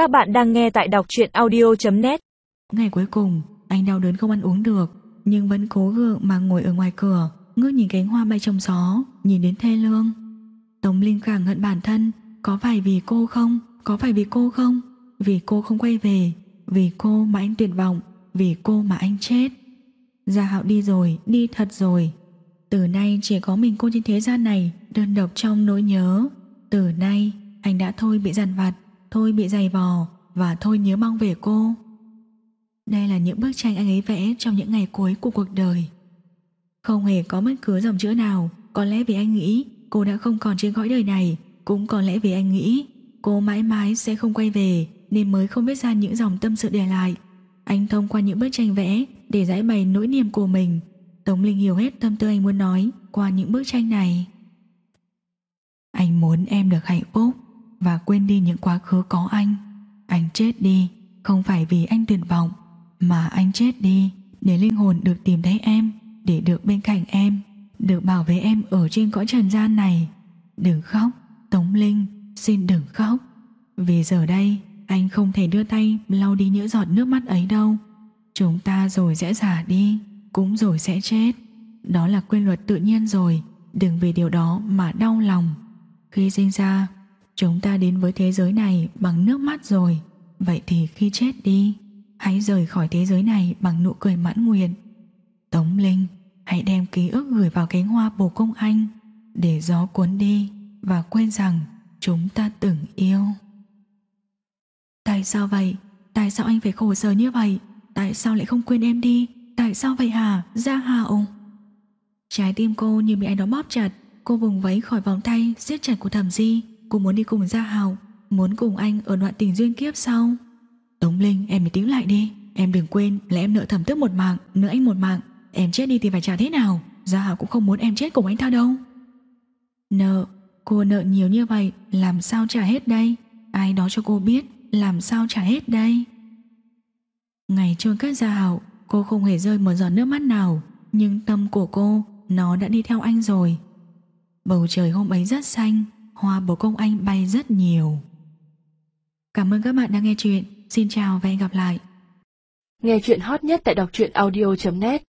Các bạn đang nghe tại đọc truyện audio.net Ngày cuối cùng, anh đau đớn không ăn uống được, nhưng vẫn cố gượng mà ngồi ở ngoài cửa, ngước nhìn cánh hoa bay trong gió, nhìn đến thê lương. Tống Linh càng hận bản thân, có phải vì cô không? Có phải vì cô không? Vì cô không quay về, vì cô mà anh tuyệt vọng, vì cô mà anh chết. Gia Hạo đi rồi, đi thật rồi. Từ nay chỉ có mình cô trên thế gian này, đơn độc trong nỗi nhớ. Từ nay, anh đã thôi bị giàn vặt, thôi bị dày vò và thôi nhớ mong về cô. Đây là những bức tranh anh ấy vẽ trong những ngày cuối của cuộc đời. Không hề có bất cứ dòng chữ nào, có lẽ vì anh nghĩ cô đã không còn trên cõi đời này, cũng có lẽ vì anh nghĩ cô mãi mãi sẽ không quay về nên mới không viết ra những dòng tâm sự để lại. Anh thông qua những bức tranh vẽ để giải bày nỗi niềm của mình. Tống Linh hiểu hết tâm tư anh muốn nói qua những bức tranh này. Anh muốn em được hạnh phúc và quên đi những quá khứ có anh. Anh chết đi không phải vì anh tuyệt vọng mà anh chết đi để linh hồn được tìm thấy em, để được bên cạnh em, được bảo vệ em ở trên cõi trần gian này. Đừng khóc, Tống Linh, xin đừng khóc. Vì giờ đây anh không thể đưa tay lau đi những giọt nước mắt ấy đâu. Chúng ta rồi sẽ già đi, cũng rồi sẽ chết. Đó là quy luật tự nhiên rồi, đừng vì điều đó mà đau lòng. Khi sinh ra, chúng ta đến với thế giới này bằng nước mắt rồi, vậy thì khi chết đi, hãy rời khỏi thế giới này bằng nụ cười mãn nguyện. Tống Linh, hãy đem ký ức gửi vào cánh hoa bồ công anh, để gió cuốn đi và quên rằng chúng ta từng yêu. Tại sao vậy? Tại sao anh phải khổ sở như vậy? Tại sao lại không quên em đi? Tại sao vậy hả? Gia Hạo Trái tim cô như bị ai đó bóp chặt Cô vùng vẫy khỏi vòng tay siết chặt của thẩm di Cô muốn đi cùng Gia hào, Muốn cùng anh ở đoạn tình duyên kiếp sau Tống Linh, em mới tính lại đi. Em đừng quên là em nợ thẩm tước một mạng, Nợ anh một mạng. Em chết đi thì phải trả thế nào? Gia hào cũng không muốn em chết cùng anh ta đâu. Nợ, Cô nợ nhiều như vậy, Làm sao trả hết đây? Ai đó cho cô biết, Làm sao trả hết đây? Ngày chôn cất Gia hào, Cô không hề rơi một giọt nước mắt nào, Nhưng tâm của cô, Nó đã đi theo anh rồi. Bầu trời hôm ấy rất xanh Hoa bồ công anh bay rất nhiều. Cảm ơn các bạn đã nghe chuyện. Xin chào và hẹn gặp lại. Nghe chuyện hot nhất tại đọc truyện audio.net